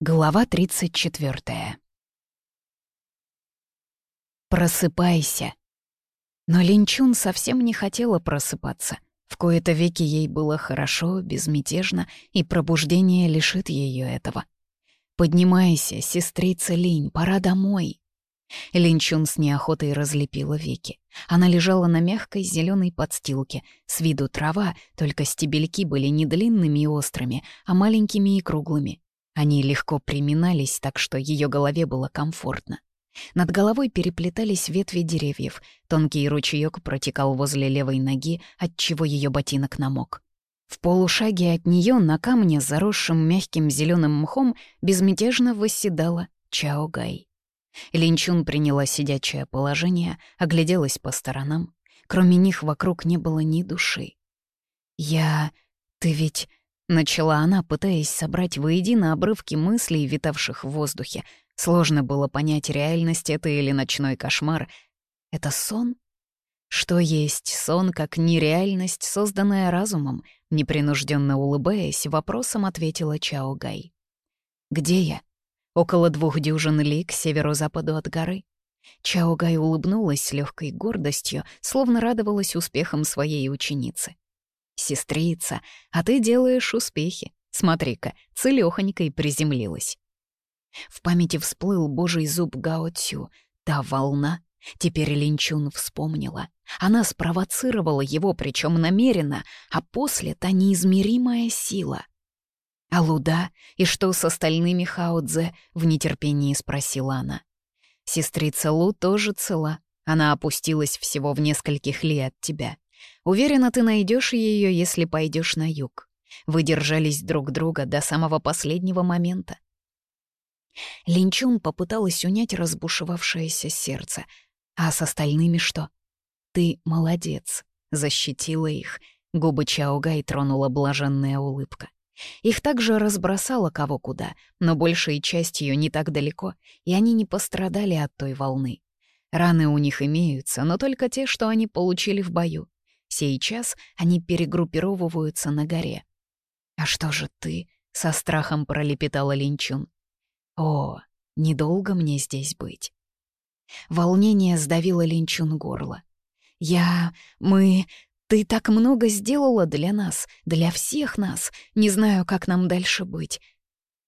Глава 34. Просыпайся. Но Линчун совсем не хотела просыпаться. В кои-то веки ей было хорошо, безмятежно, и пробуждение лишит ее этого. «Поднимайся, сестрица Линь, пора домой!» Линчун с неохотой разлепила веки. Она лежала на мягкой зеленой подстилке. С виду трава, только стебельки были не длинными и острыми, а маленькими и круглыми — они легко приминались, так что ее голове было комфортно. Над головой переплетались ветви деревьев, тонкий ручеек протекал возле левой ноги, отчего ее ботинок намок. В полушаге от нее на камне, заросшем мягким зеленым мхом, безмятежно восседала Чаогай. Линчун приняла сидячее положение, огляделась по сторонам. Кроме них вокруг не было ни души. «Я... Ты ведь Начала она, пытаясь собрать воедино обрывки мыслей, витавших в воздухе. Сложно было понять, реальность это или ночной кошмар. Это сон? Что есть сон, как нереальность, созданная разумом? Непринужденно улыбаясь, вопросом ответила Чао Гай. «Где я?» «Около двух дюжин ли к северо-западу от горы». Чао Гай улыбнулась с легкой гордостью, словно радовалась успехом своей ученицы. «Сестрица, а ты делаешь успехи. Смотри-ка, и приземлилась». В памяти всплыл божий зуб Гао Цю, та волна. Теперь Линчун вспомнила. Она спровоцировала его, причем намеренно, а после та неизмеримая сила. «А Луда? И что с остальными Хаодзе?» — в нетерпении спросила она. «Сестрица Лу тоже цела. Она опустилась всего в нескольких ли от тебя. Уверена, ты найдешь ее, если пойдешь на юг. Вы держались друг друга до самого последнего момента. Линчун попыталась унять разбушевавшееся сердце. А с остальными что? Ты молодец, защитила их. Губы Чаогай тронула блаженная улыбка. Их также разбросало кого куда, но большая часть ее не так далеко, и они не пострадали от той волны. Раны у них имеются, но только те, что они получили в бою. Сейчас они перегруппировываются на горе. «А что же ты?» — со страхом пролепетала Линчун. «О, недолго мне здесь быть». Волнение сдавило Линчун горло. «Я... мы... Ты так много сделала для нас, для всех нас. Не знаю, как нам дальше быть».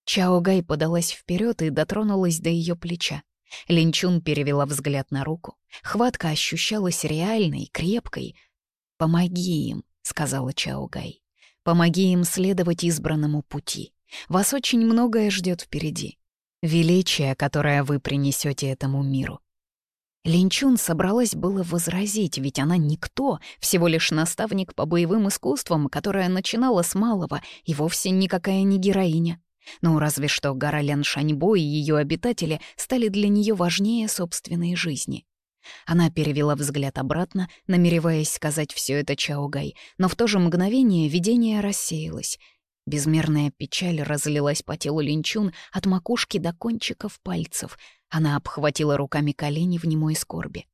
Чао Гай подалась вперед и дотронулась до ее плеча. Линчун перевела взгляд на руку. Хватка ощущалась реальной, крепкой, «Помоги им», — сказала Чаугай. «Помоги им следовать избранному пути. Вас очень многое ждет впереди. Величие, которое вы принесете этому миру». Линчун собралась было возразить, ведь она никто, всего лишь наставник по боевым искусствам, которая начинала с малого и вовсе никакая не героиня. Ну, разве что гора Лян и ее обитатели стали для нее важнее собственной жизни. Она перевела взгляд обратно, намереваясь сказать все это чаогай, но в то же мгновение видение рассеялось. Безмерная печаль разлилась по телу Линчун от макушки до кончиков пальцев. Она обхватила руками колени в немой скорби.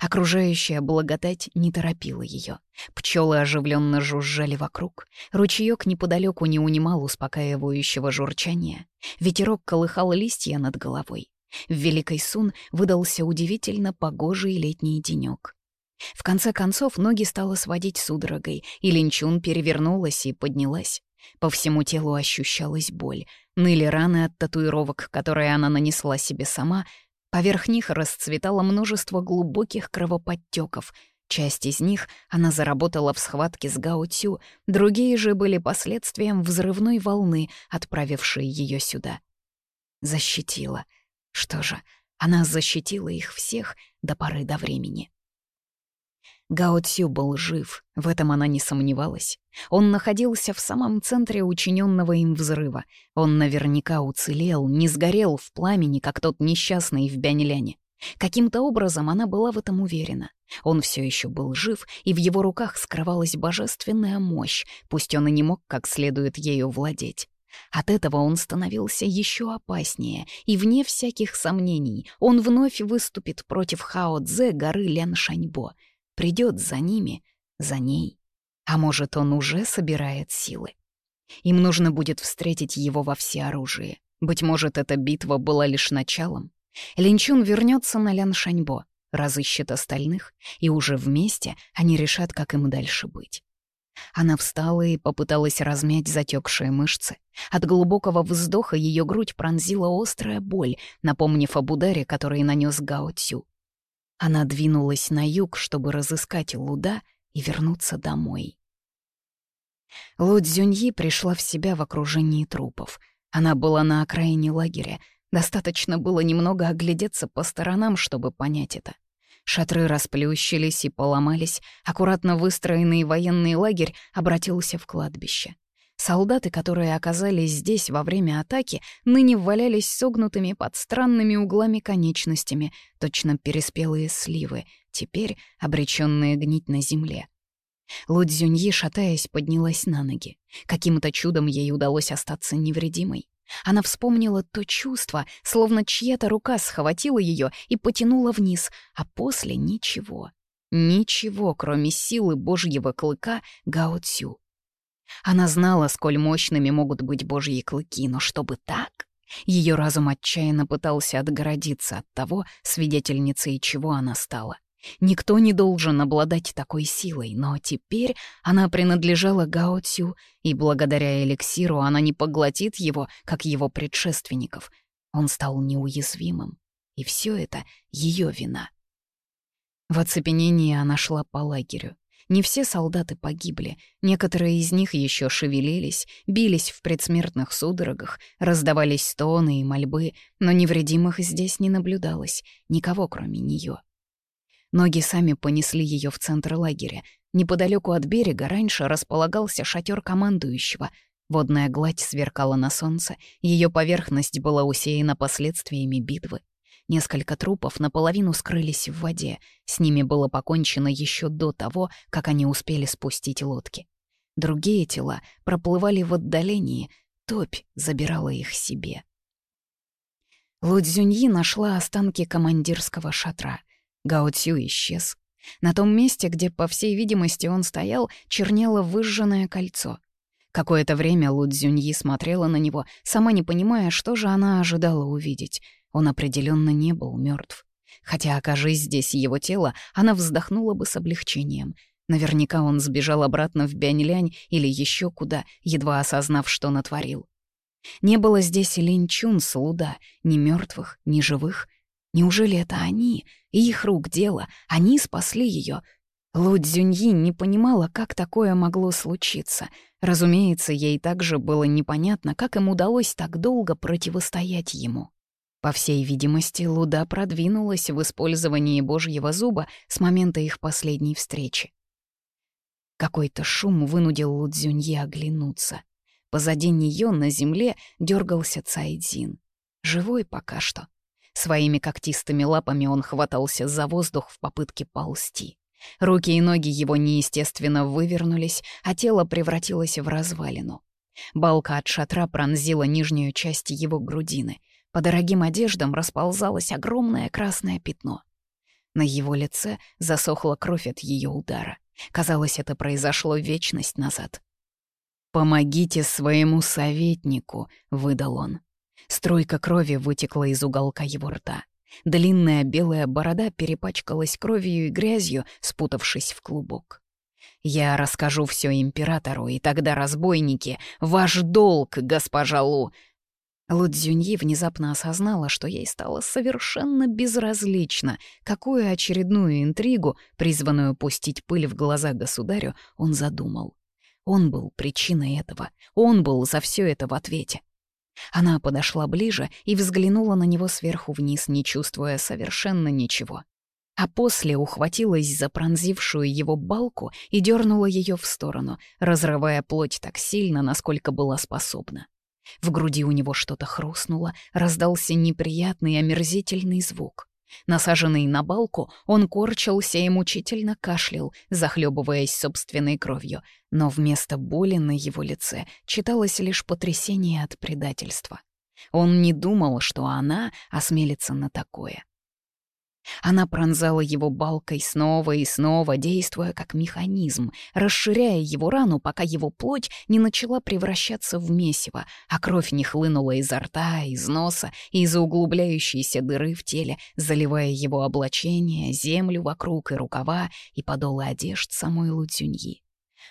Окружающая благодать не торопила ее. Пчелы оживленно жужжали вокруг. Ручеек неподалеку не унимал успокаивающего журчания. Ветерок колыхал листья над головой. В Великой Сун выдался удивительно погожий летний денёк. В конце концов ноги стало сводить судорогой, и Линчун перевернулась и поднялась. По всему телу ощущалась боль. Ныли раны от татуировок, которые она нанесла себе сама. Поверх них расцветало множество глубоких кровоподтёков. Часть из них она заработала в схватке с Гаутю, другие же были последствием взрывной волны, отправившей ее сюда. Защитила — что же, она защитила их всех до поры до времени. Гао Цю был жив, в этом она не сомневалась. Он находился в самом центре учиненного им взрыва. Он наверняка уцелел, не сгорел в пламени, как тот несчастный в Бяньляне. Каким-то образом она была в этом уверена. Он все еще был жив, и в его руках скрывалась божественная мощь, пусть он и не мог как следует ею владеть. От этого он становился еще опаснее, и вне всяких сомнений он вновь выступит против Хао Цзэ горы Лян Шаньбо. Придет за ними, за ней. А может, он уже собирает силы. Им нужно будет встретить его во всеоружии. Быть может, эта битва была лишь началом. Линчун вернется на Лян Шаньбо, разыщет остальных, и уже вместе они решат, как им дальше быть. Она встала и попыталась размять затекшие мышцы. От глубокого вздоха ее грудь пронзила острая боль, напомнив об ударе, который нанес Гао Она двинулась на юг, чтобы разыскать Луда и вернуться домой. Лу пришла в себя в окружении трупов. Она была на окраине лагеря. Достаточно было немного оглядеться по сторонам, чтобы понять это. Шатры расплющились и поломались, аккуратно выстроенный военный лагерь обратился в кладбище. Солдаты, которые оказались здесь во время атаки, ныне валялись согнутыми под странными углами конечностями, точно переспелые сливы, теперь обреченные гнить на земле. Лудзюньи, шатаясь, поднялась на ноги. Каким-то чудом ей удалось остаться невредимой. Она вспомнила то чувство, словно чья-то рука схватила ее и потянула вниз, а после ничего. Ничего, кроме силы божьего клыка Гаоцю. Она знала, сколь мощными могут быть божьи клыки, но чтобы так? Ее разум отчаянно пытался отгородиться от того, свидетельницей чего она стала. Никто не должен обладать такой силой, но теперь она принадлежала Гао Цю, и благодаря эликсиру она не поглотит его, как его предшественников. Он стал неуязвимым. И все это ее вина. В оцепенении она шла по лагерю. Не все солдаты погибли, некоторые из них еще шевелились, бились в предсмертных судорогах, раздавались стоны и мольбы, но невредимых здесь не наблюдалось, никого кроме нее. Ноги сами понесли ее в центр лагеря. Неподалеку от берега раньше располагался шатер командующего. Водная гладь сверкала на солнце, ее поверхность была усеяна последствиями битвы. Несколько трупов наполовину скрылись в воде, с ними было покончено еще до того, как они успели спустить лодки. Другие тела проплывали в отдалении, топь забирала их себе. Лудзюньи нашла останки командирского шатра — Гаоцю исчез. На том месте, где, по всей видимости, он стоял, чернело выжженное кольцо. Какое-то время Лу Цзюньи смотрела на него, сама не понимая, что же она ожидала увидеть. Он определенно не был мертв. Хотя, окажись здесь его тело, она вздохнула бы с облегчением. Наверняка он сбежал обратно в Бянь-Лянь или еще куда, едва осознав, что натворил. Не было здесь и Линчун с Луда, ни мертвых, ни живых, Неужели это они? Их рук дело. Они спасли ее. Лу Цзюньи не понимала, как такое могло случиться. Разумеется, ей также было непонятно, как им удалось так долго противостоять ему. По всей видимости, Луда продвинулась в использовании божьего зуба с момента их последней встречи. Какой-то шум вынудил Лудзюнье оглянуться. Позади нее на земле дергался Цайдзин. Живой пока что. Своими когтистыми лапами он хватался за воздух в попытке ползти. Руки и ноги его неестественно вывернулись, а тело превратилось в развалину. Балка от шатра пронзила нижнюю часть его грудины. По дорогим одеждам расползалось огромное красное пятно. На его лице засохла кровь от ее удара. Казалось, это произошло вечность назад. «Помогите своему советнику», — выдал он. Стройка крови вытекла из уголка его рта. Длинная белая борода перепачкалась кровью и грязью, спутавшись в клубок. «Я расскажу все императору, и тогда, разбойники, ваш долг, госпожа Лу!» Лудзюньи внезапно осознала, что ей стало совершенно безразлично, какую очередную интригу, призванную пустить пыль в глаза государю, он задумал. Он был причиной этого, он был за все это в ответе. Она подошла ближе и взглянула на него сверху вниз, не чувствуя совершенно ничего. А после ухватилась за пронзившую его балку и дернула ее в сторону, разрывая плоть так сильно, насколько была способна. В груди у него что-то хрустнуло, раздался неприятный омерзительный звук. Насаженный на балку, он корчился и мучительно кашлял, захлебываясь собственной кровью, но вместо боли на его лице читалось лишь потрясение от предательства. Он не думал, что она осмелится на такое. Она пронзала его балкой снова и снова, действуя как механизм, расширяя его рану, пока его плоть не начала превращаться в месиво, а кровь не хлынула изо рта, из носа и из углубляющейся дыры в теле, заливая его облачение, землю вокруг и рукава, и подолы одежд самой Лудзюньи.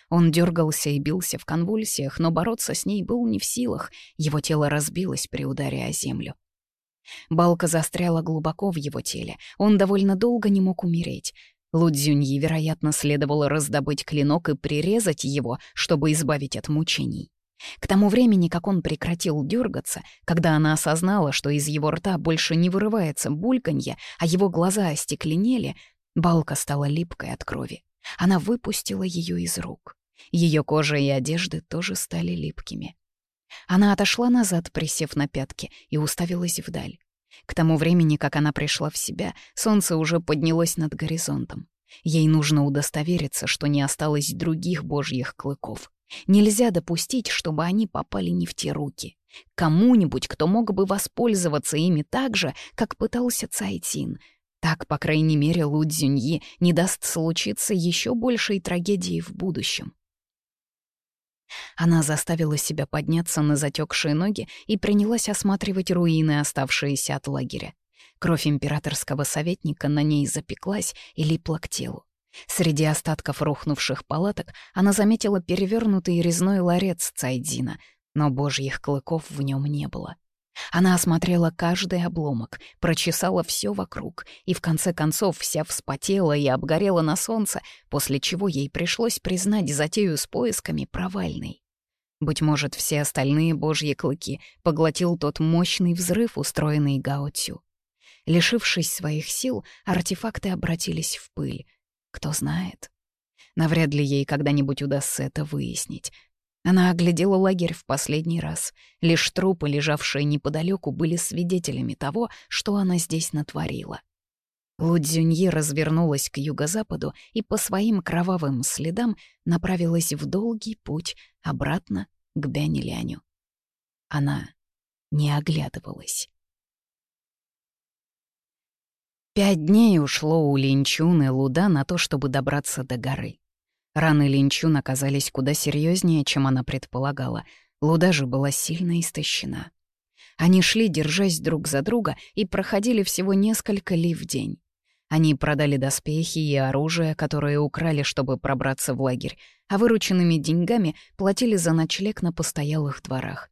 Он дергался и бился в конвульсиях, но бороться с ней был не в силах, его тело разбилось при ударе о землю. Балка застряла глубоко в его теле, он довольно долго не мог умереть. Лудзюньи, вероятно, следовало раздобыть клинок и прирезать его, чтобы избавить от мучений. К тому времени, как он прекратил дергаться, когда она осознала, что из его рта больше не вырывается бульканье, а его глаза остекленели, балка стала липкой от крови. Она выпустила ее из рук. Ее кожа и одежды тоже стали липкими. Она отошла назад, присев на пятки, и уставилась вдаль. К тому времени, как она пришла в себя, солнце уже поднялось над горизонтом. Ей нужно удостовериться, что не осталось других божьих клыков. Нельзя допустить, чтобы они попали не в те руки. Кому-нибудь, кто мог бы воспользоваться ими так же, как пытался Цайтин. Так, по крайней мере, Лу Цзюньи не даст случиться еще большей трагедии в будущем. Она заставила себя подняться на затекшие ноги и принялась осматривать руины, оставшиеся от лагеря. Кровь императорского советника на ней запеклась и липла к телу. Среди остатков рухнувших палаток она заметила перевернутый резной ларец Цайдина, но божьих клыков в нем не было. Она осмотрела каждый обломок, прочесала все вокруг и в конце концов вся вспотела и обгорела на солнце, после чего ей пришлось признать затею с поисками провальной. Быть может, все остальные божьи клыки поглотил тот мощный взрыв, устроенный Гаотю. Лишившись своих сил, артефакты обратились в пыль. Кто знает. Навряд ли ей когда-нибудь удастся это выяснить. Она оглядела лагерь в последний раз. Лишь трупы, лежавшие неподалеку, были свидетелями того, что она здесь натворила. Лудзюнье развернулась к юго-западу и по своим кровавым следам направилась в долгий путь обратно к Бяниляню. Она не оглядывалась. Пять дней ушло у Линчун и Луда на то, чтобы добраться до горы. Раны Линчун оказались куда серьезнее, чем она предполагала. Луда же была сильно истощена. Они шли, держась друг за друга, и проходили всего несколько ли в день. Они продали доспехи и оружие, которые украли, чтобы пробраться в лагерь, а вырученными деньгами платили за ночлег на постоялых дворах.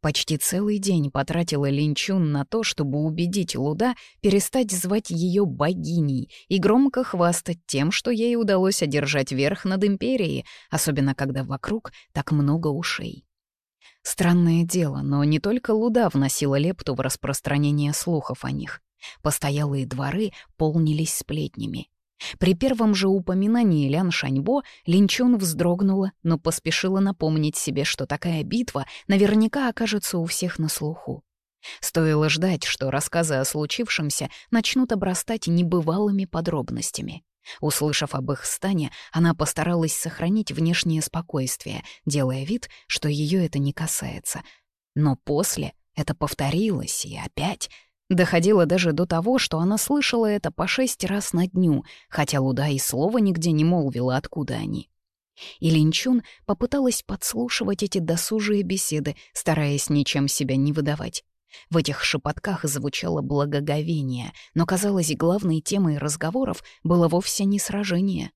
Почти целый день потратила Линчун на то, чтобы убедить Луда перестать звать ее богиней и громко хвастать тем, что ей удалось одержать верх над империей, особенно когда вокруг так много ушей. Странное дело, но не только Луда вносила лепту в распространение слухов о них. Постоялые дворы полнились сплетнями. При первом же упоминании Лян Шаньбо Линчун вздрогнула, но поспешила напомнить себе, что такая битва наверняка окажется у всех на слуху. Стоило ждать, что рассказы о случившемся начнут обрастать небывалыми подробностями. Услышав об их стане, она постаралась сохранить внешнее спокойствие, делая вид, что ее это не касается. Но после это повторилось и опять — Доходило даже до того, что она слышала это по шесть раз на дню, хотя Луда и слова нигде не молвила, откуда они. И Линчун попыталась подслушивать эти досужие беседы, стараясь ничем себя не выдавать. В этих шепотках звучало благоговение, но, казалось, главной темой разговоров было вовсе не сражение.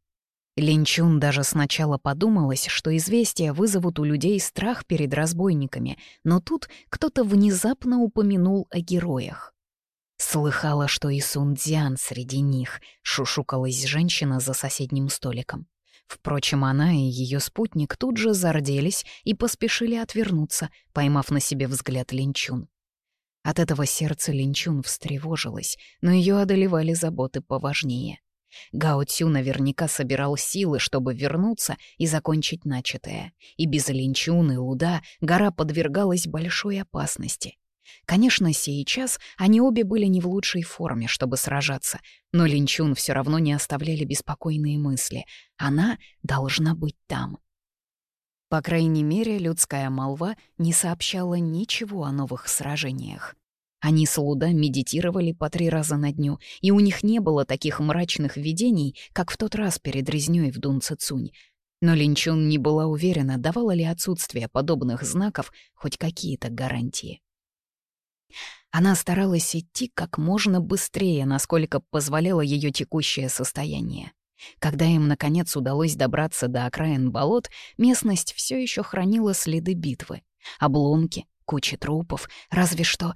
Линчун даже сначала подумалось, что известия вызовут у людей страх перед разбойниками, но тут кто-то внезапно упомянул о героях. Слыхала, что и Сун среди них, шушукалась женщина за соседним столиком. Впрочем, она и ее спутник тут же зарделись и поспешили отвернуться, поймав на себе взгляд Линчун. От этого сердце Линчун встревожилось, но ее одолевали заботы поважнее. Гао наверняка собирал силы, чтобы вернуться и закончить начатое, и без Линчун и Луда гора подвергалась большой опасности — Конечно, сейчас они обе были не в лучшей форме, чтобы сражаться, но Линчун все равно не оставляли беспокойные мысли. Она должна быть там. По крайней мере, людская молва не сообщала ничего о новых сражениях. Они с Луда медитировали по три раза на дню, и у них не было таких мрачных видений, как в тот раз перед резнёй в Дунцицунь. Но Линчун не была уверена, давала ли отсутствие подобных знаков хоть какие-то гарантии. Она старалась идти как можно быстрее, насколько позволяло ее текущее состояние. Когда им, наконец, удалось добраться до окраин болот, местность все еще хранила следы битвы. Обломки, кучи трупов, разве что...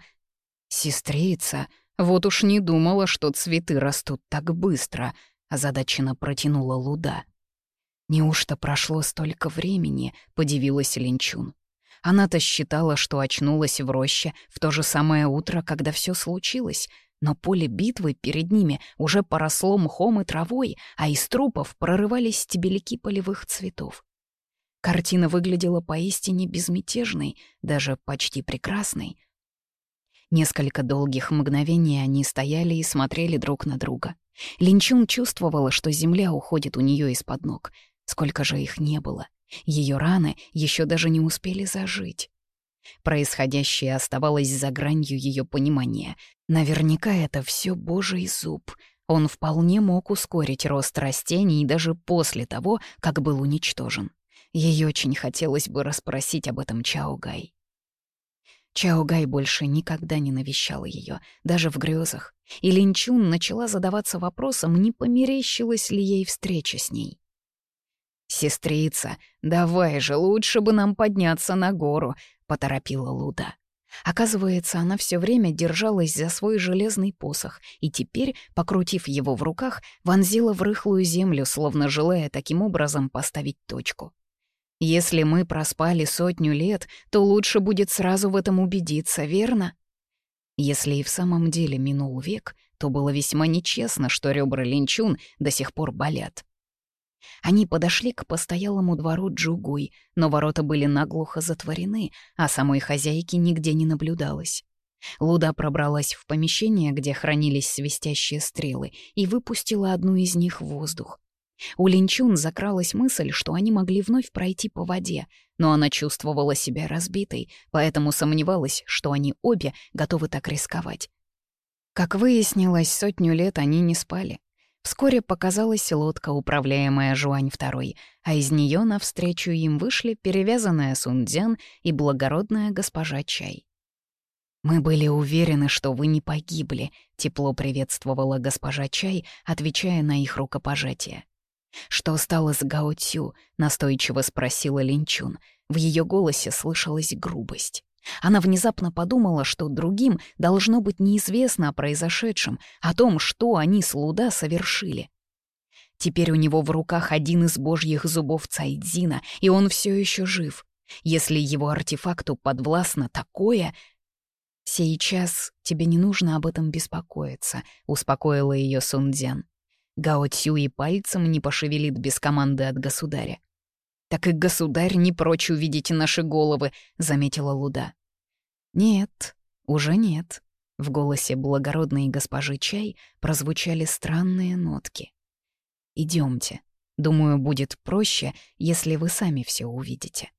«Сестрица, вот уж не думала, что цветы растут так быстро», — озадаченно протянула Луда. «Неужто прошло столько времени?» — подивилась Линчун. Она-то считала, что очнулась в роще в то же самое утро, когда все случилось, но поле битвы перед ними уже поросло мхом и травой, а из трупов прорывались стебельки полевых цветов. Картина выглядела поистине безмятежной, даже почти прекрасной. Несколько долгих мгновений они стояли и смотрели друг на друга. Линчун чувствовала, что земля уходит у нее из-под ног. Сколько же их не было — ее раны еще даже не успели зажить. Происходящее оставалось за гранью ее понимания. Наверняка это все божий зуб. Он вполне мог ускорить рост растений даже после того, как был уничтожен. Ей очень хотелось бы расспросить об этом Чаогай. Чаогай больше никогда не навещал ее, даже в грезах, и Линчун начала задаваться вопросом, не померещилась ли ей встреча с ней. «Сестрица, давай же, лучше бы нам подняться на гору», — поторопила Луда. Оказывается, она все время держалась за свой железный посох и теперь, покрутив его в руках, вонзила в рыхлую землю, словно желая таким образом поставить точку. Если мы проспали сотню лет, то лучше будет сразу в этом убедиться, верно? Если и в самом деле минул век, то было весьма нечестно, что ребра Линчун до сих пор болят. Они подошли к постоялому двору Джугуй, но ворота были наглухо затворены, а самой хозяйки нигде не наблюдалось. Луда пробралась в помещение, где хранились свистящие стрелы, и выпустила одну из них в воздух. У Линчун закралась мысль, что они могли вновь пройти по воде, но она чувствовала себя разбитой, поэтому сомневалась, что они обе готовы так рисковать. Как выяснилось, сотню лет они не спали. Вскоре показалась лодка, управляемая Жуань II, а из нее навстречу им вышли перевязанная Сундзян и благородная госпожа Чай. «Мы были уверены, что вы не погибли», — тепло приветствовала госпожа Чай, отвечая на их рукопожатие. «Что стало с Гао Цю?» — настойчиво спросила Линчун. В ее голосе слышалась грубость. Она внезапно подумала, что другим должно быть неизвестно о произошедшем, о том, что они с Луда совершили. Теперь у него в руках один из божьих зубов Цайдзина, и он все еще жив. Если его артефакту подвластно такое... «Сейчас тебе не нужно об этом беспокоиться», — успокоила ее Сунцзян. Гао Цю и пальцем не пошевелит без команды от государя так и государь не прочь увидеть наши головы», — заметила Луда. «Нет, уже нет». В голосе благородной госпожи Чай прозвучали странные нотки. «Идемте. Думаю, будет проще, если вы сами все увидите».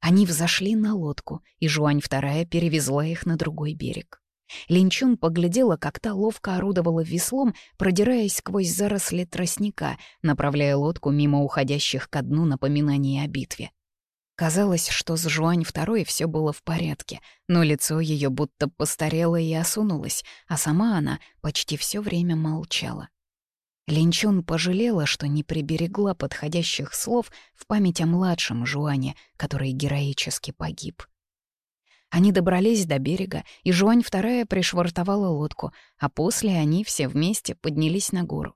Они взошли на лодку, и Жуань вторая перевезла их на другой берег. Линчун поглядела, как та ловко орудовала веслом, продираясь сквозь заросли тростника, направляя лодку мимо уходящих ко дну напоминаний о битве. Казалось, что с Жуань второй все было в порядке, но лицо ее будто постарело и осунулось, а сама она почти все время молчала. Линчун пожалела, что не приберегла подходящих слов в память о младшем Жуане, который героически погиб. Они добрались до берега, и Жуань вторая пришвартовала лодку, а после они все вместе поднялись на гору.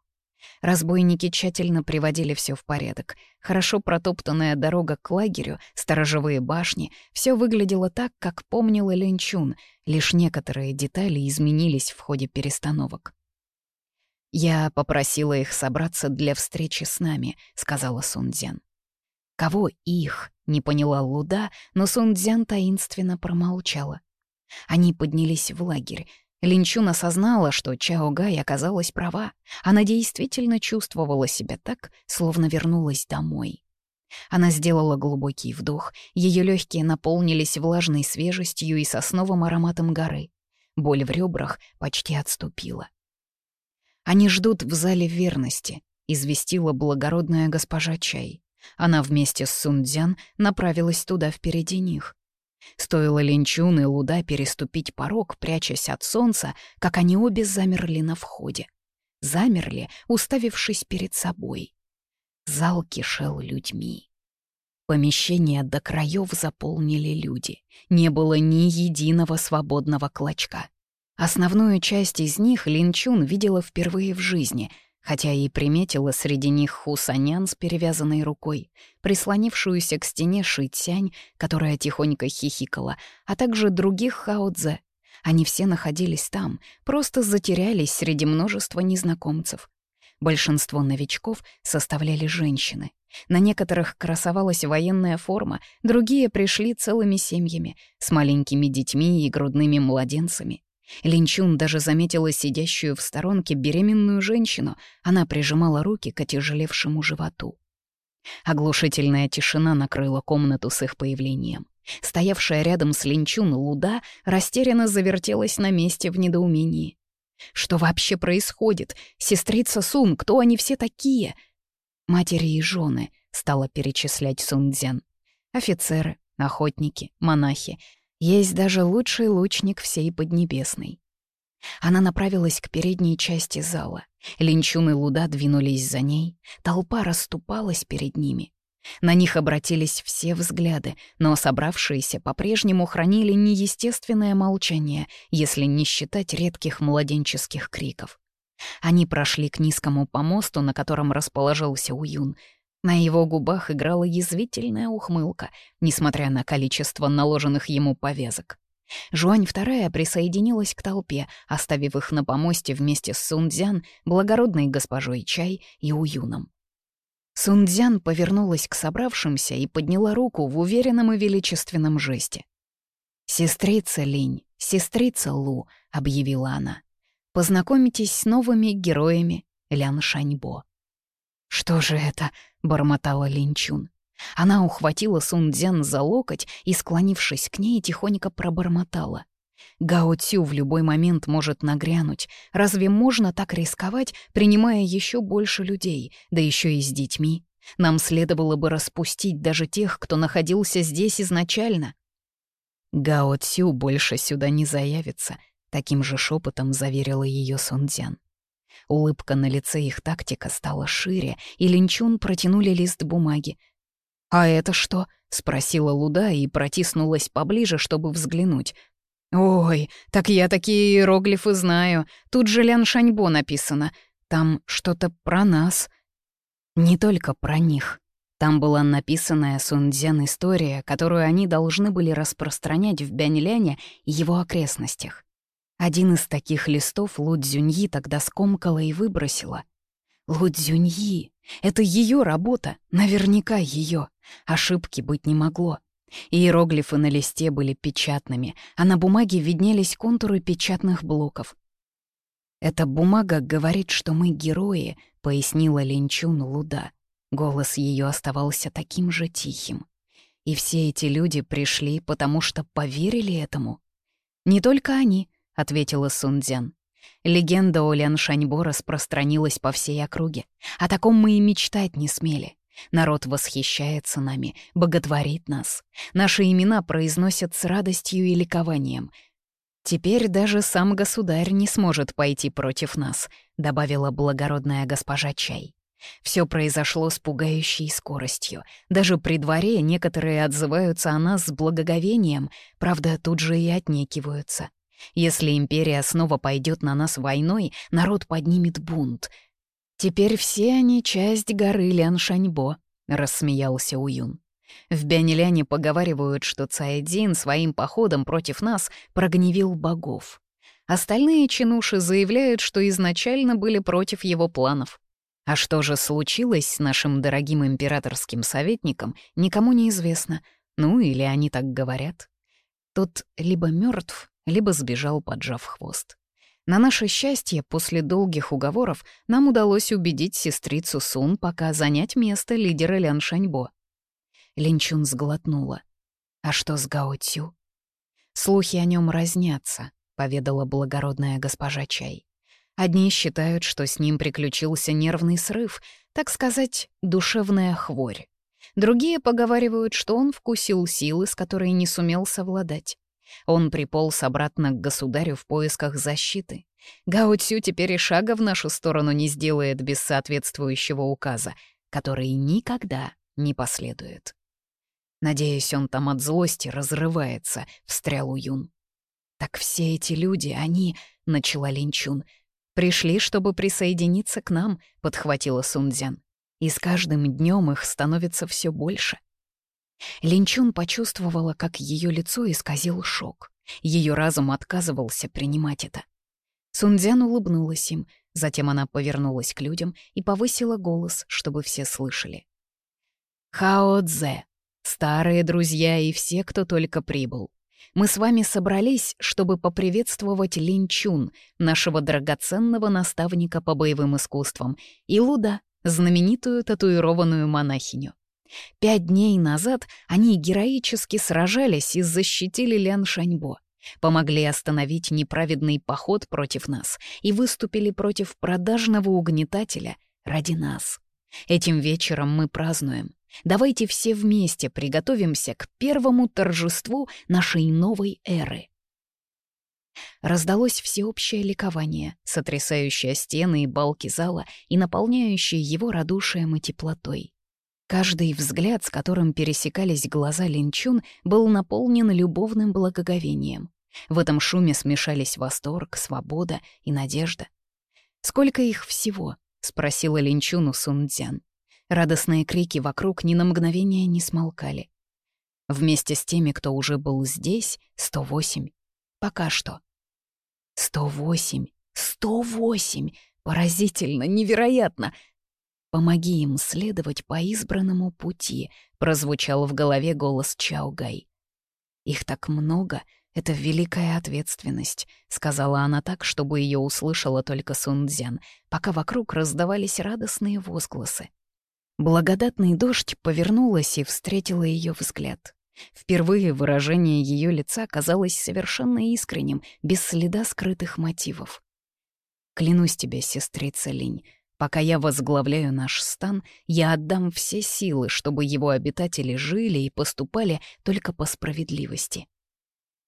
Разбойники тщательно приводили все в порядок. Хорошо протоптанная дорога к лагерю, сторожевые башни — все выглядело так, как помнил Линчун, лишь некоторые детали изменились в ходе перестановок. «Я попросила их собраться для встречи с нами», — сказала Сунцзян. Кого их? Не поняла Луда, но Сунцзян таинственно промолчала. Они поднялись в лагерь. Линчун осознала, что Чао Гай оказалась права. Она действительно чувствовала себя так, словно вернулась домой. Она сделала глубокий вдох, ее легкие наполнились влажной свежестью и сосновым ароматом горы. Боль в ребрах почти отступила. «Они ждут в зале верности», — известила благородная госпожа Чай. Она вместе с Сунцзян направилась туда впереди них. Стоило Линчун и Луда переступить порог, прячась от солнца, как они обе замерли на входе. Замерли, уставившись перед собой. Зал кишел людьми. Помещение до краев заполнили люди. Не было ни единого свободного клочка. Основную часть из них Линчун видела впервые в жизни — хотя и приметила среди них хусанян с перевязанной рукой, прислонившуюся к стене шитсянь, которая тихонько хихикала, а также других хаодзе. Они все находились там, просто затерялись среди множества незнакомцев. Большинство новичков составляли женщины. На некоторых красовалась военная форма, другие пришли целыми семьями, с маленькими детьми и грудными младенцами. Линчун даже заметила сидящую в сторонке беременную женщину. Она прижимала руки к отяжелевшему животу. Оглушительная тишина накрыла комнату с их появлением. Стоявшая рядом с Линчун Луда растерянно завертелась на месте в недоумении. «Что вообще происходит? Сестрица Сун, кто они все такие?» «Матери и жены», — стала перечислять Сун Сунцзян. «Офицеры, охотники, монахи, есть даже лучший лучник всей Поднебесной. Она направилась к передней части зала. Линчун и Луда двинулись за ней. Толпа расступалась перед ними. На них обратились все взгляды, но собравшиеся по-прежнему хранили неестественное молчание, если не считать редких младенческих криков. Они прошли к низкому помосту, на котором расположился Уюн. На его губах играла язвительная ухмылка, несмотря на количество наложенных ему повязок. Жуань вторая присоединилась к толпе, оставив их на помосте вместе с Сунцзян, благородной госпожой Чай и Уюном. Сунцзян повернулась к собравшимся и подняла руку в уверенном и величественном жесте. «Сестрица Линь, сестрица Лу», — объявила она, — «познакомитесь с новыми героями Лян Шаньбо». «Что же это?» — бормотала Линчун. Она ухватила Сунцзян за локоть и, склонившись к ней, тихонько пробормотала. «Гао Цю в любой момент может нагрянуть. Разве можно так рисковать, принимая еще больше людей, да еще и с детьми? Нам следовало бы распустить даже тех, кто находился здесь изначально». «Гао Цю больше сюда не заявится», — таким же шепотом заверила ее Сунцзян. Улыбка на лице их тактика стала шире, и Линчун протянули лист бумаги. «А это что?» — спросила Луда и протиснулась поближе, чтобы взглянуть. «Ой, так я такие иероглифы знаю. Тут же Лян Шаньбо написано. Там что-то про нас». Не только про них. Там была написанная Сунцзян история, которую они должны были распространять в Бяньляне и его окрестностях. Один из таких листов Лудзюньи тогда скомкала и выбросила. Лудзюньи — это ее работа, наверняка ее. Ошибки быть не могло. Иероглифы на листе были печатными, а на бумаге виднелись контуры печатных блоков. «Эта бумага говорит, что мы герои», — пояснила Линчун Луда. Голос ее оставался таким же тихим. И все эти люди пришли, потому что поверили этому. Не только они, — ответила Сунцзян. Легенда о Лян Шаньбо распространилась по всей округе. О таком мы и мечтать не смели. Народ восхищается нами, боготворит нас. Наши имена произносят с радостью и ликованием. «Теперь даже сам государь не сможет пойти против нас», — добавила благородная госпожа Чай. Все произошло с пугающей скоростью. Даже при дворе некоторые отзываются о нас с благоговением, правда, тут же и отнекиваются — если империя снова пойдет на нас войной, народ поднимет бунт. Теперь все они часть горы Ляншаньбо, рассмеялся Уюн. В Бянеляне поговаривают, что Цаэдин своим походом против нас прогневил богов. Остальные чинуши заявляют, что изначально были против его планов. А что же случилось с нашим дорогим императорским советником, никому не известно. Ну или они так говорят. Тот либо мертв, либо сбежал, поджав хвост. На наше счастье, после долгих уговоров нам удалось убедить сестрицу Сун пока занять место лидера Лян Шаньбо. Линчун сглотнула. «А что с Гао Цю?» «Слухи о нем разнятся», — поведала благородная госпожа Чай. «Одни считают, что с ним приключился нервный срыв, так сказать, душевная хворь. Другие поговаривают, что он вкусил силы, с которой не сумел совладать. Он приполз обратно к государю в поисках защиты. Гао теперь и шага в нашу сторону не сделает без соответствующего указа, который никогда не последует. Надеюсь, он там от злости разрывается, — встрял Уюн. «Так все эти люди, они...» — начала Линчун. «Пришли, чтобы присоединиться к нам», — подхватила Сунцзян. «И с каждым днем их становится все больше». Линчун почувствовала, как ее лицо исказил шок. Ее разум отказывался принимать это. Сунцзян улыбнулась им, затем она повернулась к людям и повысила голос, чтобы все слышали. «Хао Цзэ, старые друзья и все, кто только прибыл, мы с вами собрались, чтобы поприветствовать Линчун, нашего драгоценного наставника по боевым искусствам, и Луда, знаменитую татуированную монахиню. Пять дней назад они героически сражались и защитили Лен Шаньбо, помогли остановить неправедный поход против нас и выступили против продажного угнетателя ради нас. Этим вечером мы празднуем. Давайте все вместе приготовимся к первому торжеству нашей новой эры. Раздалось всеобщее ликование, сотрясающее стены и балки зала и наполняющее его радушием и теплотой. Каждый взгляд, с которым пересекались глаза Линчун, был наполнен любовным благоговением. В этом шуме смешались восторг, свобода и надежда. «Сколько их всего?» — спросила Линчуну Сунцзян. Радостные крики вокруг ни на мгновение не смолкали. Вместе с теми, кто уже был здесь, 108. Пока что. 108! 108! Поразительно, невероятно! Помоги им следовать по избранному пути», — прозвучал в голове голос Чаугай. «Их так много, это великая ответственность», — сказала она так, чтобы ее услышала только Сунцзян, пока вокруг раздавались радостные возгласы. Благодатный дождь повернулась и встретила ее взгляд. Впервые выражение ее лица казалось совершенно искренним, без следа скрытых мотивов. «Клянусь тебе, сестрица Линь», Пока я возглавляю наш стан, я отдам все силы, чтобы его обитатели жили и поступали только по справедливости.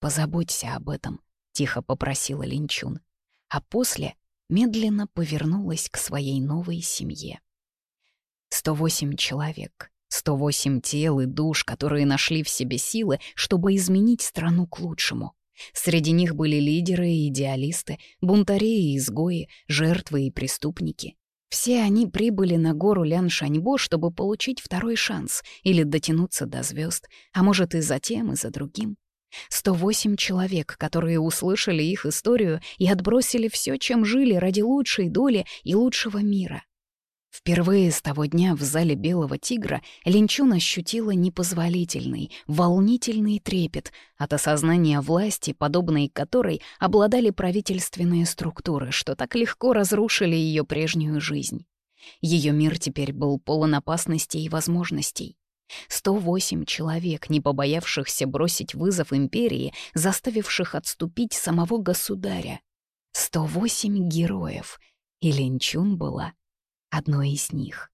«Позаботься об этом», — тихо попросила Линчун. А после медленно повернулась к своей новой семье. 108 человек, 108 тел и душ, которые нашли в себе силы, чтобы изменить страну к лучшему. Среди них были лидеры и идеалисты, бунтари и изгои, жертвы и преступники. Все они прибыли на гору Ляншаньбо, чтобы получить второй шанс или дотянуться до звезд, а может и за тем, и за другим. 108 человек, которые услышали их историю и отбросили все, чем жили ради лучшей доли и лучшего мира. Впервые с того дня в зале Белого Тигра Линчун ощутила непозволительный, волнительный трепет от осознания власти, подобной которой обладали правительственные структуры, что так легко разрушили ее прежнюю жизнь. Ее мир теперь был полон опасностей и возможностей. 108 человек, не побоявшихся бросить вызов империи, заставивших отступить самого государя. 108 героев. И Линчун была одной из них.